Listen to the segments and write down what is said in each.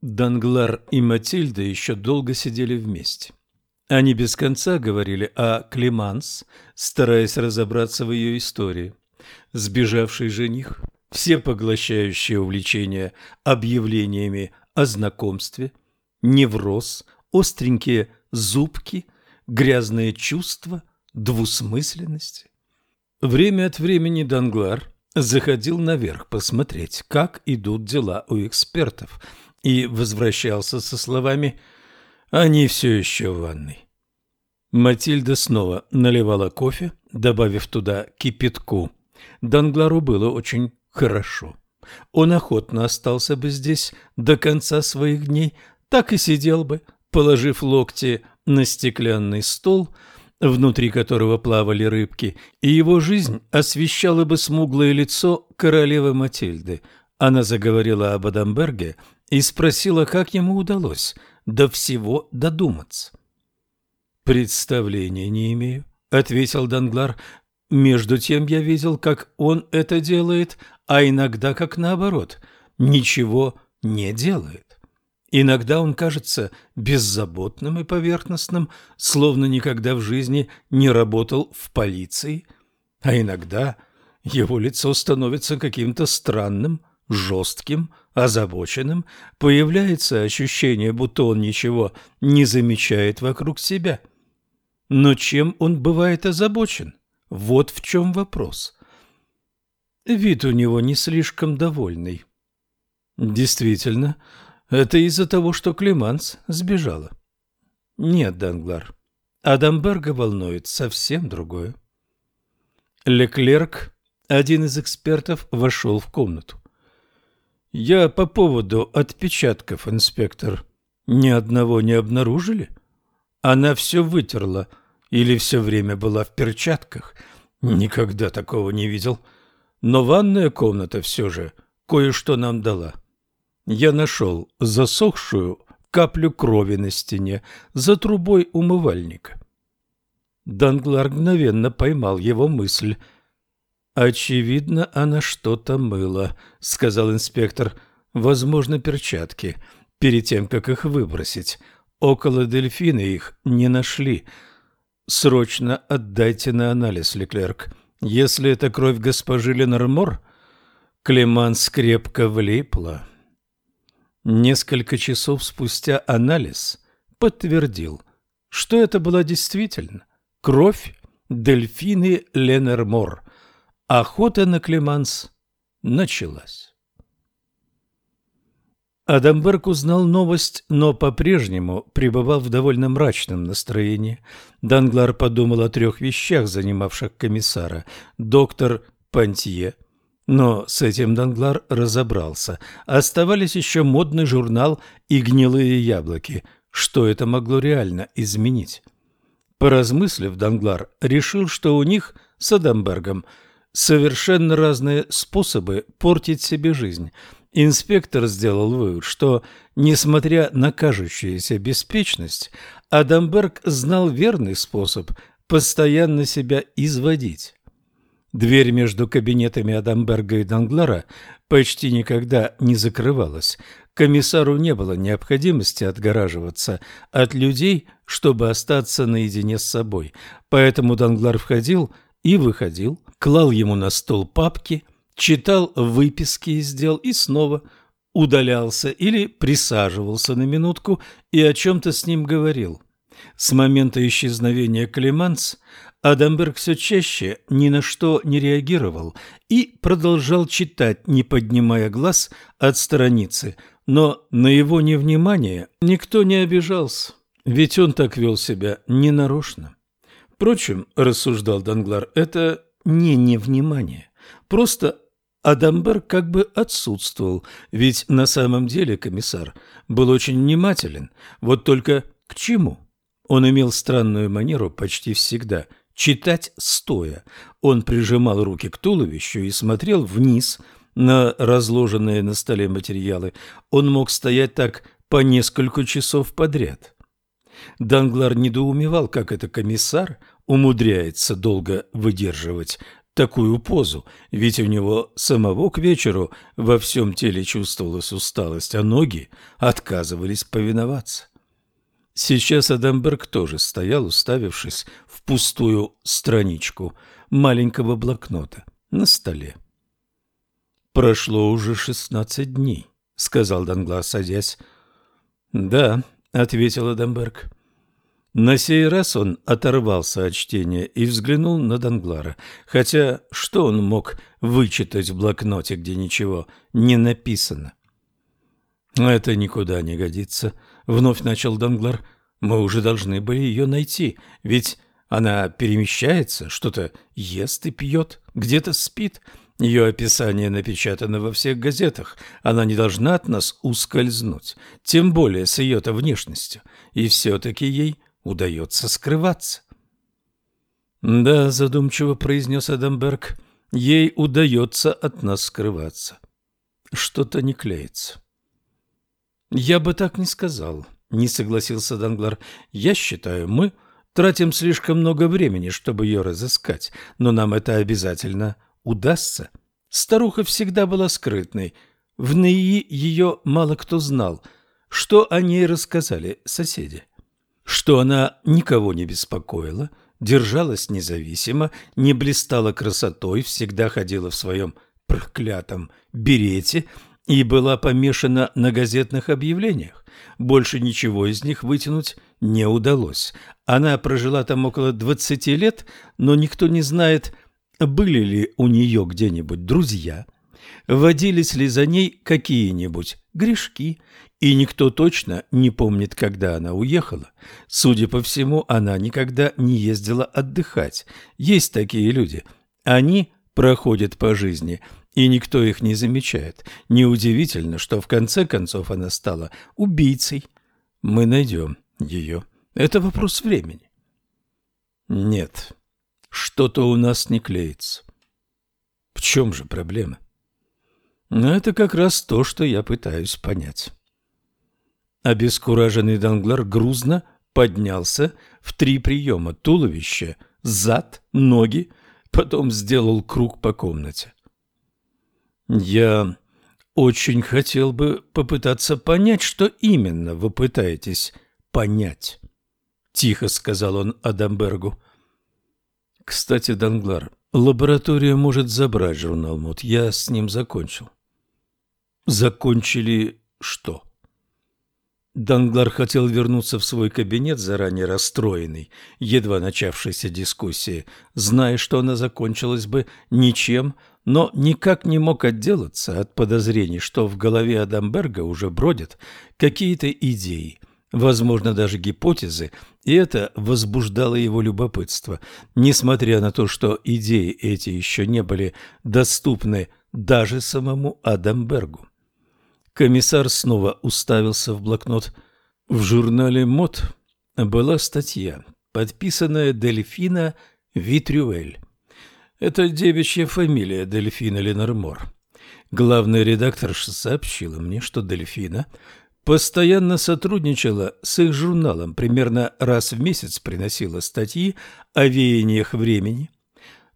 Данглар и Матильда еще долго сидели вместе. Они без конца говорили о Клеманс, стараясь разобраться в ее истории. Сбежавший жених, все поглощающее увлечение объявлениями о знакомстве, невроз, остренькие зубки, грязные чувства, двусмысленность. Время от времени Данглар заходил наверх посмотреть, как идут дела у экспертов, и возвращался со словами «Они все еще в ванной». Матильда снова наливала кофе, добавив туда кипятку. Данглару было очень хорошо. Он охотно остался бы здесь до конца своих дней, так и сидел бы, положив локти на стеклянный стол, внутри которого плавали рыбки, и его жизнь освещала бы смуглое лицо королевы Матильды. Она заговорила об Адамберге и спросила, как ему удалось до всего додуматься. «Представления не имею», — ответил Данглар. «Между тем я видел, как он это делает, а иногда как наоборот, ничего не делает. Иногда он кажется беззаботным и поверхностным, словно никогда в жизни не работал в полиции, а иногда его лицо становится каким-то странным, жестким, озабоченным, появляется ощущение, будто он ничего не замечает вокруг себя. Но чем он бывает озабочен? Вот в чем вопрос. Вид у него не слишком довольный. Действительно, это из-за того, что Климанс сбежала. Нет, Данглар, Адамберга волнует совсем другое. Леклерк, один из экспертов, вошел в комнату. «Я по поводу отпечатков, инспектор. Ни одного не обнаружили? Она все вытерла или все время была в перчатках? Никогда такого не видел» но ванная комната все же кое-что нам дала. Я нашел засохшую каплю крови на стене за трубой умывальника. Данглар мгновенно поймал его мысль. «Очевидно, она что-то мыла», — сказал инспектор. «Возможно, перчатки, перед тем, как их выбросить. Около дельфина их не нашли. Срочно отдайте на анализ, Леклерк. Если это кровь госпожи Ленормор, Клеманс крепко влипла. Несколько часов спустя анализ подтвердил, что это была действительно кровь дельфины Ленормор. Охота на Клеманс началась. Адамберг узнал новость, но по-прежнему пребывал в довольно мрачном настроении. Данглар подумал о трех вещах, занимавших комиссара. Доктор Пантье. Но с этим Данглар разобрался. Оставались еще модный журнал и гнилые яблоки. Что это могло реально изменить? Поразмыслив, Данглар решил, что у них с Адамбергом совершенно разные способы портить себе жизнь – Инспектор сделал вывод, что, несмотря на кажущуюся беспечность, Адамберг знал верный способ постоянно себя изводить. Дверь между кабинетами Адамберга и Данглара почти никогда не закрывалась. Комиссару не было необходимости отгораживаться от людей, чтобы остаться наедине с собой. Поэтому Данглар входил и выходил, клал ему на стол папки – читал выписки из дел и снова удалялся или присаживался на минутку и о чем-то с ним говорил. С момента исчезновения Клеманс Адамберг все чаще ни на что не реагировал и продолжал читать, не поднимая глаз от страницы, но на его невнимание никто не обижался, ведь он так вел себя ненарочно. Впрочем, рассуждал Данглар, это не невнимание, просто Адамберг как бы отсутствовал, ведь на самом деле комиссар был очень внимателен. Вот только к чему? Он имел странную манеру почти всегда читать стоя. Он прижимал руки к туловищу и смотрел вниз на разложенные на столе материалы. Он мог стоять так по несколько часов подряд. Данглар недоумевал, как это комиссар умудряется долго выдерживать такую позу, ведь у него самого к вечеру во всем теле чувствовалась усталость, а ноги отказывались повиноваться. Сейчас Адамберг тоже стоял, уставившись в пустую страничку маленького блокнота на столе. «Прошло уже шестнадцать дней», — сказал Данглас, садясь. «Да», — ответил Адамберг. На сей раз он оторвался от чтения и взглянул на Данглара, хотя что он мог вычитать в блокноте, где ничего не написано? «Это никуда не годится», — вновь начал Данглар. «Мы уже должны были ее найти, ведь она перемещается, что-то ест и пьет, где-то спит. Ее описание напечатано во всех газетах. Она не должна от нас ускользнуть, тем более с ее-то внешностью. И все-таки ей удается скрываться. «Да», — задумчиво произнес Адамберг, — «ей удается от нас скрываться. Что-то не клеится». «Я бы так не сказал», — не согласился Данглар. «Я считаю, мы тратим слишком много времени, чтобы ее разыскать, но нам это обязательно удастся. Старуха всегда была скрытной. В НИИ ее мало кто знал. Что о ней рассказали соседи? Что она никого не беспокоила, держалась независимо, не блистала красотой, всегда ходила в своем проклятом берете и была помешана на газетных объявлениях. Больше ничего из них вытянуть не удалось. Она прожила там около двадцати лет, но никто не знает, были ли у нее где-нибудь друзья, водились ли за ней какие-нибудь грешки, и никто точно не помнит, когда она уехала. Судя по всему, она никогда не ездила отдыхать. Есть такие люди. Они проходят по жизни, и никто их не замечает. Неудивительно, что в конце концов она стала убийцей. Мы найдем ее. Это вопрос времени. Нет, что-то у нас не клеится. В чем же проблема? Ну, это как раз то, что я пытаюсь понять. Обескураженный Данглар грузно поднялся в три приема. Туловище, зад, ноги, потом сделал круг по комнате. Я очень хотел бы попытаться понять, что именно вы пытаетесь понять, — тихо сказал он Адамбергу. Кстати, Данглар, лаборатория может забрать журнал МОД. Я с ним закончил. Закончили что? Данглар хотел вернуться в свой кабинет, заранее расстроенный, едва начавшейся дискуссии, зная, что она закончилась бы ничем, но никак не мог отделаться от подозрений, что в голове Адамберга уже бродят какие-то идеи, возможно, даже гипотезы, и это возбуждало его любопытство, несмотря на то, что идеи эти еще не были доступны даже самому Адамбергу. Комиссар снова уставился в блокнот. В журнале «Мод» была статья, подписанная Дельфина Витрюэль. Это девичья фамилия Дельфина Ленормор. Главный редактор сообщила мне, что Дельфина постоянно сотрудничала с их журналом, примерно раз в месяц приносила статьи о веяниях времени,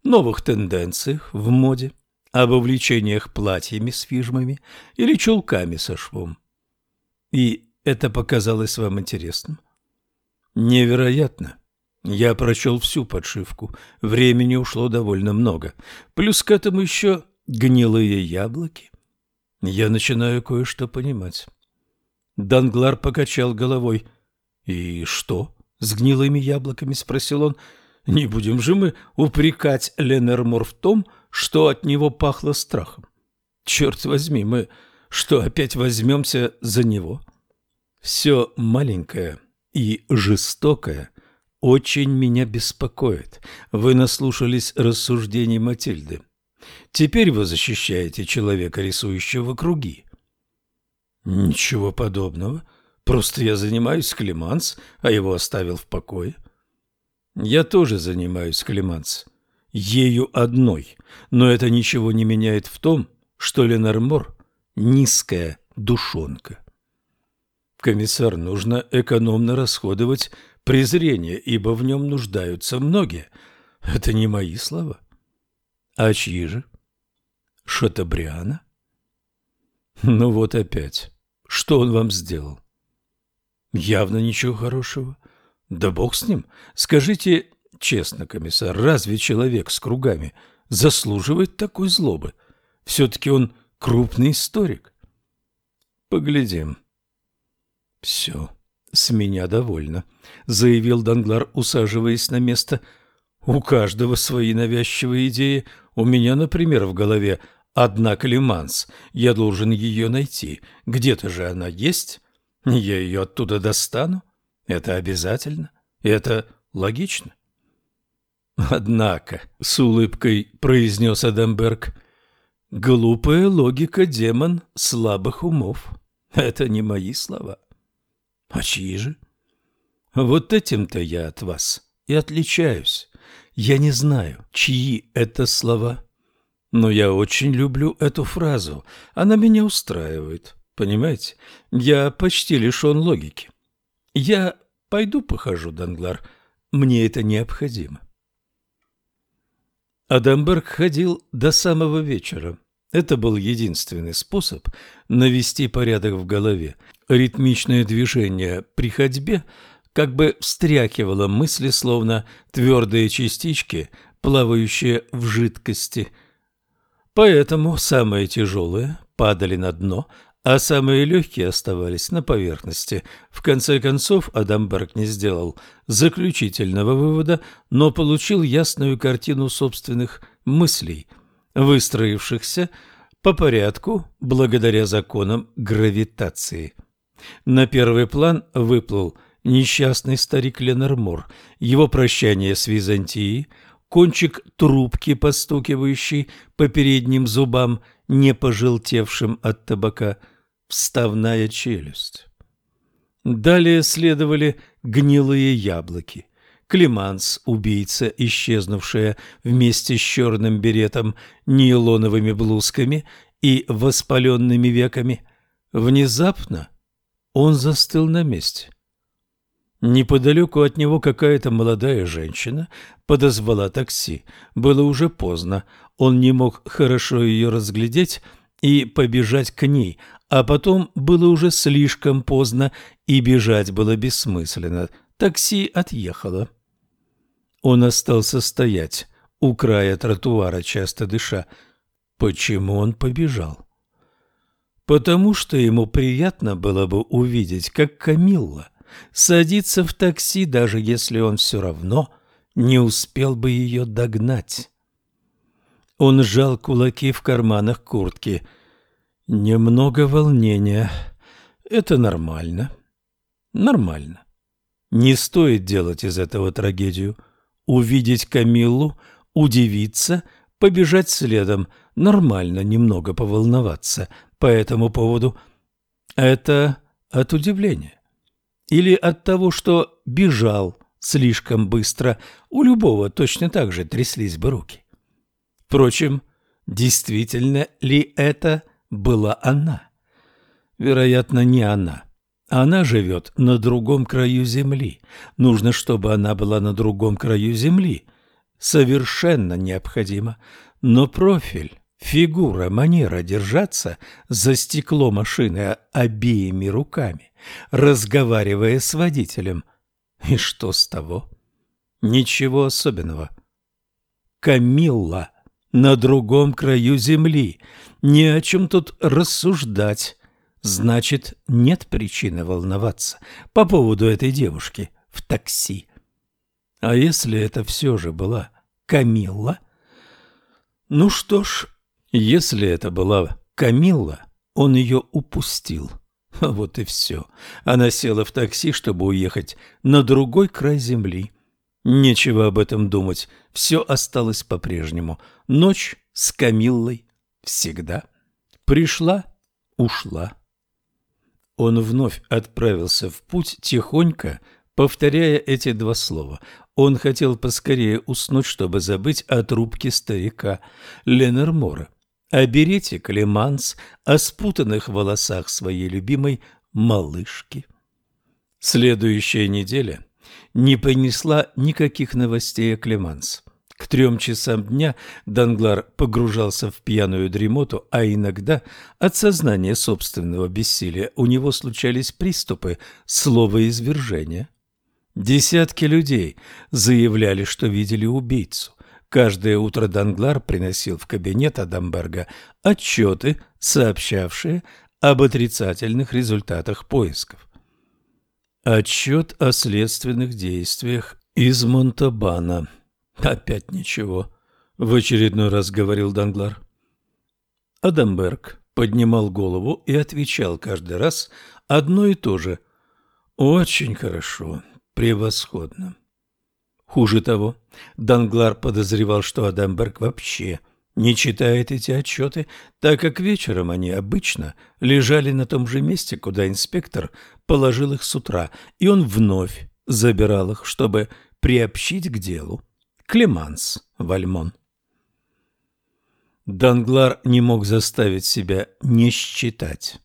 новых тенденциях в моде, об увлечениях платьями с фижмами или чулками со швом. И это показалось вам интересным? Невероятно. Я прочел всю подшивку. Времени ушло довольно много. Плюс к этому еще гнилые яблоки. Я начинаю кое-что понимать. Данглар покачал головой. «И что?» — с гнилыми яблоками спросил он. «Не будем же мы упрекать Ленермор в том, что от него пахло страхом. Черт возьми, мы что, опять возьмемся за него?» «Все маленькое и жестокое очень меня беспокоит. Вы наслушались рассуждений Матильды. Теперь вы защищаете человека, рисующего круги. Ничего подобного. Просто я занимаюсь Климанс, а его оставил в покое. Я тоже занимаюсь Климанс. Ею одной. Но это ничего не меняет в том, что Ленормор — низкая душонка. Комиссар, нужно экономно расходовать презрение, ибо в нем нуждаются многие. Это не мои слова. А чьи же? Шатабриана? Ну вот опять. Что он вам сделал? Явно ничего хорошего. Да бог с ним. Скажите честно, комиссар, разве человек с кругами заслуживает такой злобы? Все-таки он крупный историк. Поглядим. Все, с меня довольно, заявил Данглар, усаживаясь на место. У каждого свои навязчивые идеи. У меня, например, в голове одна Климанс. Я должен ее найти. Где-то же она есть. Я ее оттуда достану. Это обязательно. Это логично. Однако, с улыбкой произнес Адамберг, глупая логика демон слабых умов. Это не мои слова. А чьи же? Вот этим-то я от вас и отличаюсь. Я не знаю, чьи это слова, но я очень люблю эту фразу. Она меня устраивает. Понимаете? Я почти лишен логики. Я пойду похожу, Данглар. Мне это необходимо. Адамберг ходил до самого вечера. Это был единственный способ навести порядок в голове. Ритмичное движение при ходьбе как бы встряхивало мысли, словно твердые частички, плавающие в жидкости. Поэтому самые тяжелые падали на дно, а самые легкие оставались на поверхности. В конце концов, Адамберг не сделал заключительного вывода, но получил ясную картину собственных мыслей, выстроившихся по порядку благодаря законам гравитации. На первый план выплыл несчастный старик Ленормор, его прощание с Византией, кончик трубки, постукивающий по передним зубам, не пожелтевшим от табака – вставная челюсть. Далее следовали гнилые яблоки. Климанс, убийца, исчезнувшая вместе с черным беретом, нейлоновыми блузками и воспаленными веками. Внезапно он застыл на месте. Неподалеку от него какая-то молодая женщина подозвала такси. Было уже поздно, он не мог хорошо ее разглядеть и побежать к ней, а потом было уже слишком поздно, и бежать было бессмысленно. Такси отъехало. Он остался стоять у края тротуара, часто дыша. Почему он побежал? Потому что ему приятно было бы увидеть, как Камилла садится в такси, даже если он все равно не успел бы ее догнать. Он сжал кулаки в карманах куртки – Немного волнения. Это нормально. Нормально. Не стоит делать из этого трагедию. Увидеть Камиллу, удивиться, побежать следом. Нормально немного поволноваться по этому поводу. Это от удивления. Или от того, что бежал слишком быстро. У любого точно так же тряслись бы руки. Впрочем, действительно ли это была она. Вероятно, не она. Она живет на другом краю земли. Нужно, чтобы она была на другом краю земли. Совершенно необходимо. Но профиль, фигура, манера держаться за стекло машины обеими руками, разговаривая с водителем. И что с того? Ничего особенного. Камилла на другом краю земли. Не о чем тут рассуждать. Значит, нет причины волноваться по поводу этой девушки в такси. А если это все же была Камилла? Ну что ж, если это была Камилла, он ее упустил. Вот и все. Она села в такси, чтобы уехать на другой край земли. Нечего об этом думать, все осталось по-прежнему. Ночь с Камиллой всегда. Пришла, ушла. Он вновь отправился в путь тихонько, повторяя эти два слова. Он хотел поскорее уснуть, чтобы забыть о трубке старика Ленормора, о берете Клеманс, о спутанных волосах своей любимой малышки. Следующая неделя не принесла никаких новостей о Клеманс. К трем часам дня Данглар погружался в пьяную дремоту, а иногда от сознания собственного бессилия у него случались приступы словоизвержения. Десятки людей заявляли, что видели убийцу. Каждое утро Данглар приносил в кабинет Адамберга отчеты, сообщавшие об отрицательных результатах поисков. Отчет о следственных действиях из Монтабана. Опять ничего, в очередной раз говорил Данглар. Адамберг поднимал голову и отвечал каждый раз одно и то же. Очень хорошо, превосходно. Хуже того, Данглар подозревал, что Адамберг вообще не читает эти отчеты, так как вечером они обычно лежали на том же месте, куда инспектор положил их с утра, и он вновь забирал их, чтобы приобщить к делу. Клеманс Вальмон. Данглар не мог заставить себя не считать.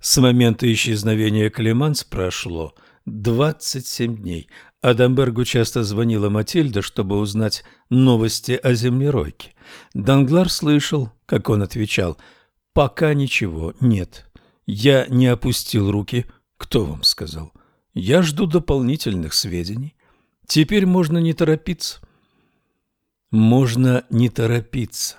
С момента исчезновения Клеманс прошло 27 дней. Адамбергу часто звонила Матильда, чтобы узнать новости о землеройке. Данглар слышал, как он отвечал, «Пока ничего нет. Я не опустил руки. Кто вам сказал? Я жду дополнительных сведений. Теперь можно не торопиться». Можно не торопиться.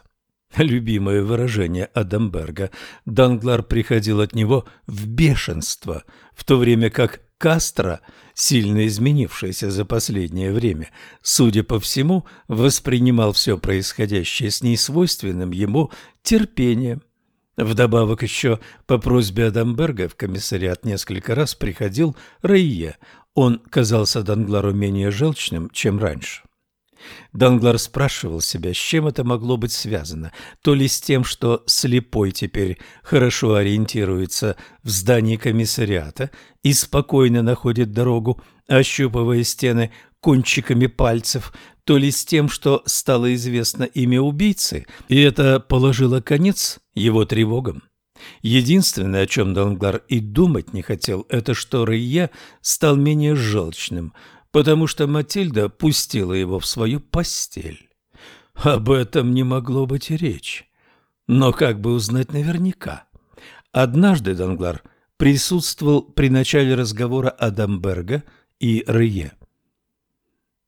Любимое выражение Адамберга. Данглар приходил от него в бешенство, в то время как Кастро, сильно изменившийся за последнее время, судя по всему, воспринимал все происходящее с несвойственным ему терпением. Вдобавок еще по просьбе Адамберга в комиссариат несколько раз приходил Раия. Он казался Данглару менее желчным, чем раньше. Данглар спрашивал себя, с чем это могло быть связано. То ли с тем, что слепой теперь хорошо ориентируется в здании комиссариата и спокойно находит дорогу, ощупывая стены кончиками пальцев, то ли с тем, что стало известно имя убийцы, и это положило конец его тревогам. Единственное, о чем Данглар и думать не хотел, это что Рыя стал менее желчным – потому что Матильда пустила его в свою постель. Об этом не могло быть и речи. Но как бы узнать наверняка? Однажды Данглар присутствовал при начале разговора Адамберга и Рые.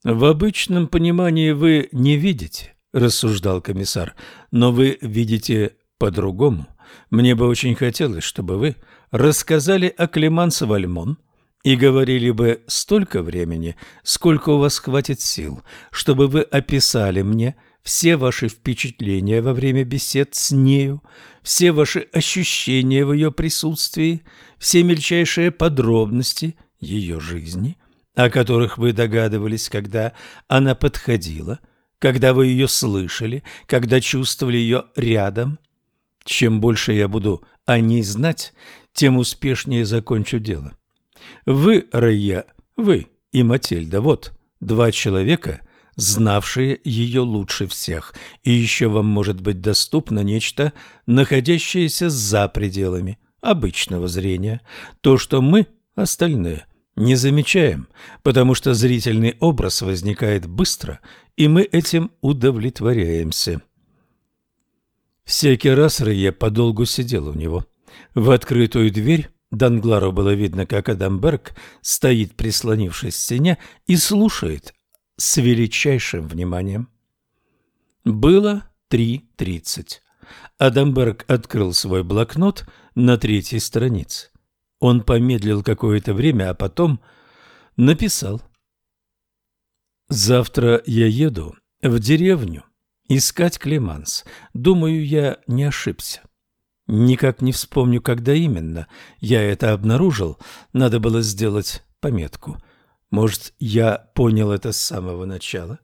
«В обычном понимании вы не видите», — рассуждал комиссар, — «но вы видите по-другому. Мне бы очень хотелось, чтобы вы рассказали о Клемансе Вальмон, и говорили бы столько времени, сколько у вас хватит сил, чтобы вы описали мне все ваши впечатления во время бесед с нею, все ваши ощущения в ее присутствии, все мельчайшие подробности ее жизни, о которых вы догадывались, когда она подходила, когда вы ее слышали, когда чувствовали ее рядом. Чем больше я буду о ней знать, тем успешнее закончу дело. Вы, Рая, вы и Матильда, вот два человека, знавшие ее лучше всех, и еще вам может быть доступно нечто, находящееся за пределами обычного зрения, то, что мы, остальные, не замечаем, потому что зрительный образ возникает быстро, и мы этим удовлетворяемся. Всякий раз Рыя подолгу сидел у него. В открытую дверь Данглару было видно, как Адамберг стоит, прислонившись к стене, и слушает с величайшим вниманием. Было три тридцать. Адамберг открыл свой блокнот на третьей странице. Он помедлил какое-то время, а потом написал. «Завтра я еду в деревню искать Клеманс. Думаю, я не ошибся». Никак не вспомню, когда именно я это обнаружил. Надо было сделать пометку. Может, я понял это с самого начала?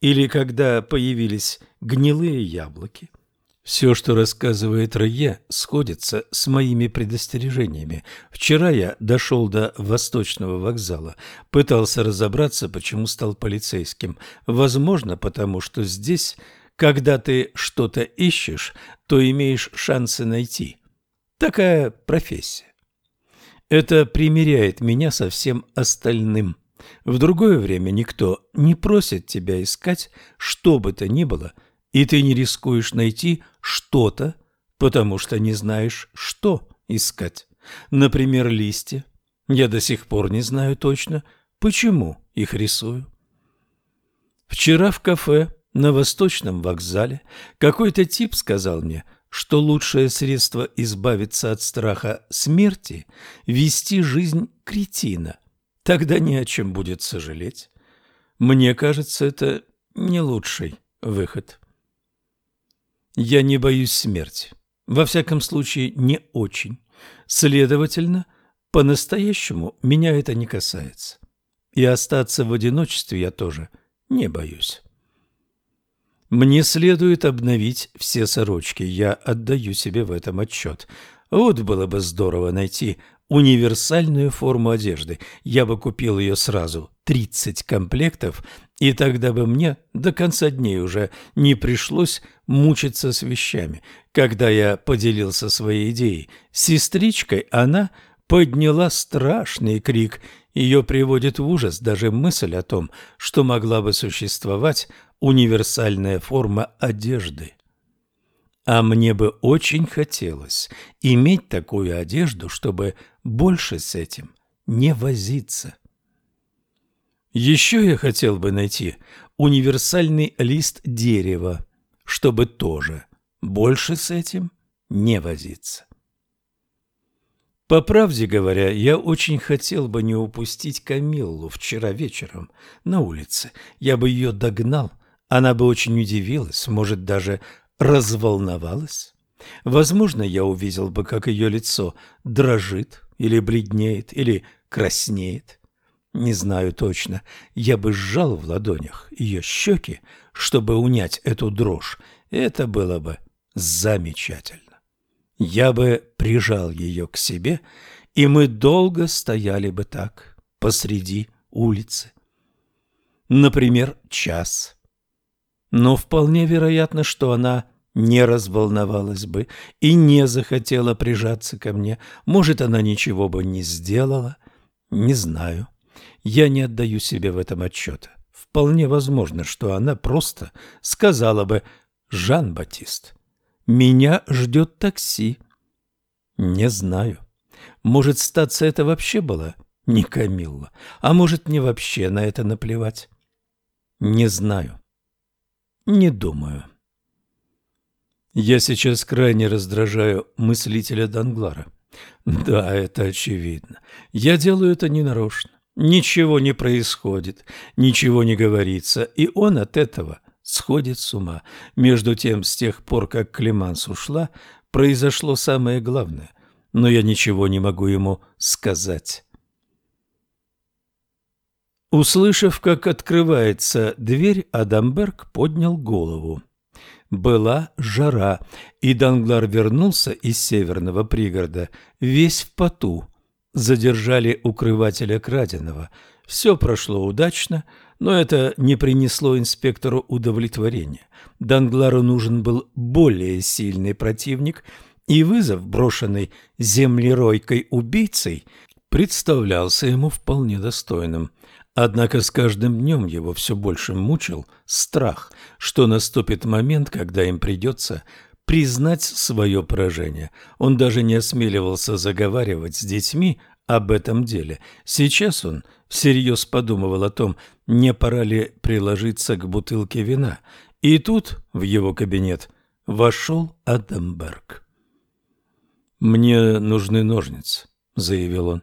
Или когда появились гнилые яблоки? Все, что рассказывает Рое, сходится с моими предостережениями. Вчера я дошел до Восточного вокзала, пытался разобраться, почему стал полицейским. Возможно, потому что здесь когда ты что-то ищешь, то имеешь шансы найти. Такая профессия. Это примиряет меня со всем остальным. В другое время никто не просит тебя искать что бы то ни было, и ты не рискуешь найти что-то, потому что не знаешь, что искать. Например, листья. Я до сих пор не знаю точно, почему их рисую. Вчера в кафе на Восточном вокзале какой-то тип сказал мне, что лучшее средство избавиться от страха смерти – вести жизнь кретина. Тогда не о чем будет сожалеть. Мне кажется, это не лучший выход. Я не боюсь смерти. Во всяком случае, не очень. Следовательно, по-настоящему меня это не касается. И остаться в одиночестве я тоже не боюсь. Мне следует обновить все сорочки, я отдаю себе в этом отчет. Вот было бы здорово найти универсальную форму одежды. Я бы купил ее сразу, 30 комплектов, и тогда бы мне до конца дней уже не пришлось мучиться с вещами. Когда я поделился своей идеей с сестричкой, она подняла страшный крик. Ее приводит в ужас даже мысль о том, что могла бы существовать универсальная форма одежды. А мне бы очень хотелось иметь такую одежду, чтобы больше с этим не возиться. Еще я хотел бы найти универсальный лист дерева, чтобы тоже больше с этим не возиться. По правде говоря, я очень хотел бы не упустить Камиллу вчера вечером на улице. Я бы ее догнал, она бы очень удивилась, может, даже разволновалась. Возможно, я увидел бы, как ее лицо дрожит или бледнеет, или краснеет. Не знаю точно. Я бы сжал в ладонях ее щеки, чтобы унять эту дрожь. Это было бы замечательно. Я бы прижал ее к себе, и мы долго стояли бы так посреди улицы. Например, час но вполне вероятно, что она не разволновалась бы и не захотела прижаться ко мне. Может, она ничего бы не сделала. Не знаю. Я не отдаю себе в этом отчета. Вполне возможно, что она просто сказала бы «Жан-Батист, меня ждет такси». Не знаю. Может, статься это вообще было не Камилла, а может, мне вообще на это наплевать. Не знаю. Не думаю. Я сейчас крайне раздражаю мыслителя Данглара. Да, это очевидно. Я делаю это ненарочно. Ничего не происходит, ничего не говорится, и он от этого сходит с ума. Между тем, с тех пор, как Клеманс ушла, произошло самое главное, но я ничего не могу ему сказать. Услышав, как открывается дверь, Адамберг поднял голову. Была жара, и Данглар вернулся из северного пригорода весь в поту. Задержали укрывателя краденого. Все прошло удачно, но это не принесло инспектору удовлетворения. Данглару нужен был более сильный противник, и вызов, брошенный землеройкой убийцей, представлялся ему вполне достойным. Однако с каждым днем его все больше мучил страх, что наступит момент, когда им придется признать свое поражение. Он даже не осмеливался заговаривать с детьми об этом деле. Сейчас он всерьез подумывал о том, не пора ли приложиться к бутылке вина. И тут в его кабинет вошел Адамберг. «Мне нужны ножницы», — заявил он.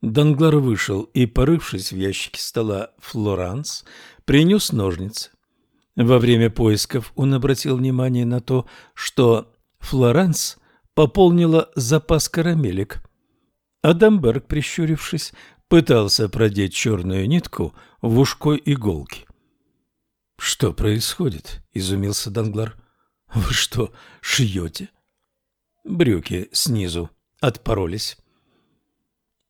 Данглар вышел и, порывшись в ящике стола Флоранс, принес ножницы. Во время поисков он обратил внимание на то, что Флоранс пополнила запас карамелек. Адамберг, прищурившись, пытался продеть черную нитку в ушко иголки. «Что происходит?» — изумился Данглар. «Вы что, шьете?» Брюки снизу отпоролись.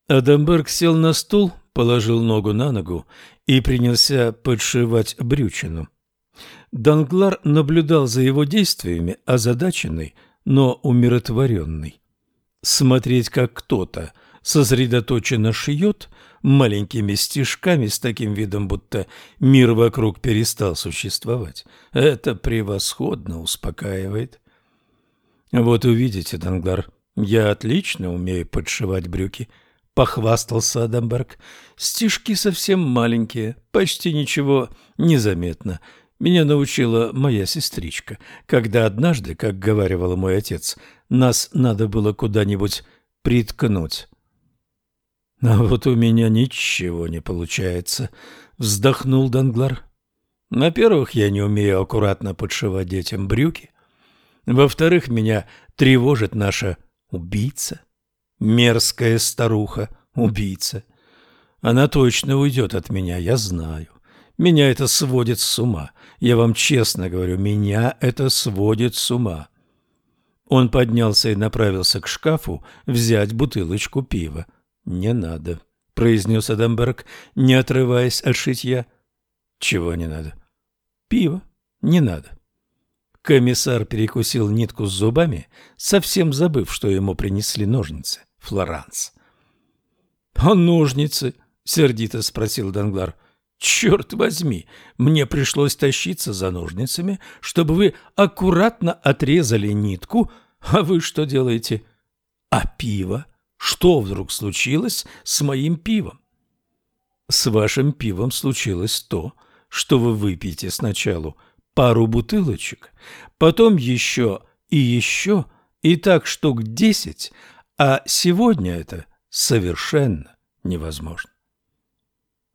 Адамберг сел на стул, положил ногу на ногу и принялся подшивать брючину. Данглар наблюдал за его действиями, озадаченный, но умиротворенный. Смотреть, как кто-то сосредоточенно шьет маленькими стежками с таким видом, будто мир вокруг перестал существовать. Это превосходно успокаивает. Вот увидите, Данглар, я отлично умею подшивать брюки, похвастался Адамберг. Стежки совсем маленькие, почти ничего не заметно. Меня научила моя сестричка, когда однажды, как говаривал мой отец, нас надо было куда-нибудь приткнуть. А вот у меня ничего не получается, вздохнул Данглар. Во-первых, я не умею аккуратно подшивать детям брюки. Во-вторых, меня тревожит наша убийца. Мерзкая старуха, убийца. Она точно уйдет от меня, я знаю. Меня это сводит с ума. Я вам честно говорю, меня это сводит с ума. Он поднялся и направился к шкафу взять бутылочку пива. «Не надо», — произнес Адамберг, не отрываясь от шитья. «Чего не надо?» «Пиво. Не надо». Комиссар перекусил нитку с зубами, совсем забыв, что ему принесли ножницы. Флоранс. «А ножницы?» — сердито спросил Данглар. «Черт возьми, мне пришлось тащиться за ножницами, чтобы вы аккуратно отрезали нитку, а вы что делаете? А пиво?» Что вдруг случилось с моим пивом? С вашим пивом случилось то, что вы выпьете сначала пару бутылочек, потом еще и еще, и так штук десять, а сегодня это совершенно невозможно.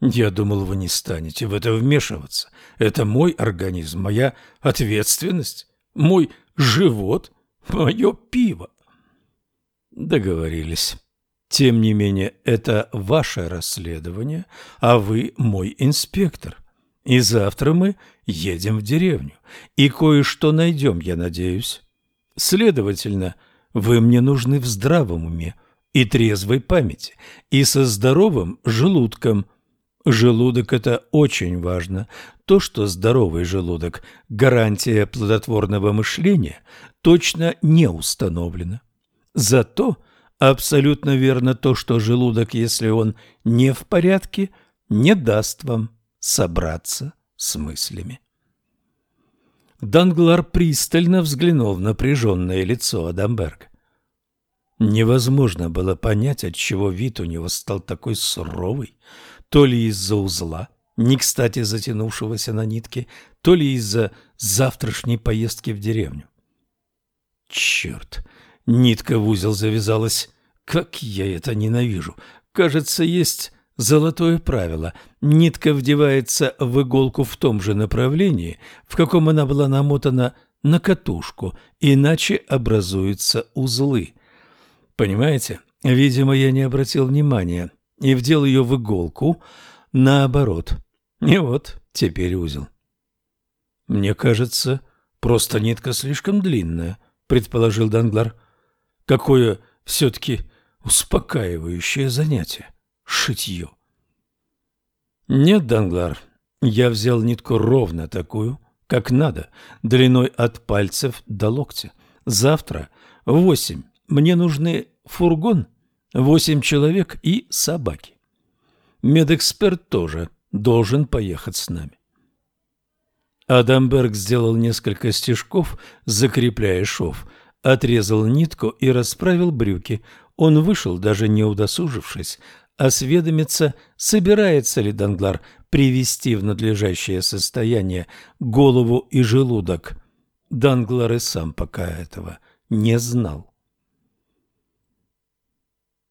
Я думал, вы не станете в это вмешиваться. Это мой организм, моя ответственность, мой живот, мое пиво. Договорились. Тем не менее, это ваше расследование, а вы мой инспектор. И завтра мы едем в деревню и кое-что найдем, я надеюсь. Следовательно, вы мне нужны в здравом уме и трезвой памяти, и со здоровым желудком. Желудок – это очень важно. То, что здоровый желудок – гарантия плодотворного мышления, точно не установлено. Зато абсолютно верно то, что желудок, если он не в порядке, не даст вам собраться с мыслями. Данглар пристально взглянул в напряженное лицо Адамберга. Невозможно было понять, отчего вид у него стал такой суровый, то ли из-за узла, не кстати затянувшегося на нитке, то ли из-за завтрашней поездки в деревню. Черт! Нитка в узел завязалась. Как я это ненавижу. Кажется, есть золотое правило. Нитка вдевается в иголку в том же направлении, в каком она была намотана на катушку, иначе образуются узлы. Понимаете? Видимо, я не обратил внимания и вдел ее в иголку наоборот. И вот теперь узел. Мне кажется, просто нитка слишком длинная, предположил Данглар. Какое все-таки успокаивающее занятие — шитье. Нет, Данглар, я взял нитку ровно такую, как надо, длиной от пальцев до локтя. Завтра восемь мне нужны фургон, восемь человек и собаки. Медэксперт тоже должен поехать с нами. Адамберг сделал несколько стежков, закрепляя шов — отрезал нитку и расправил брюки. Он вышел, даже не удосужившись, осведомиться, собирается ли Данглар привести в надлежащее состояние голову и желудок. Данглар и сам пока этого не знал.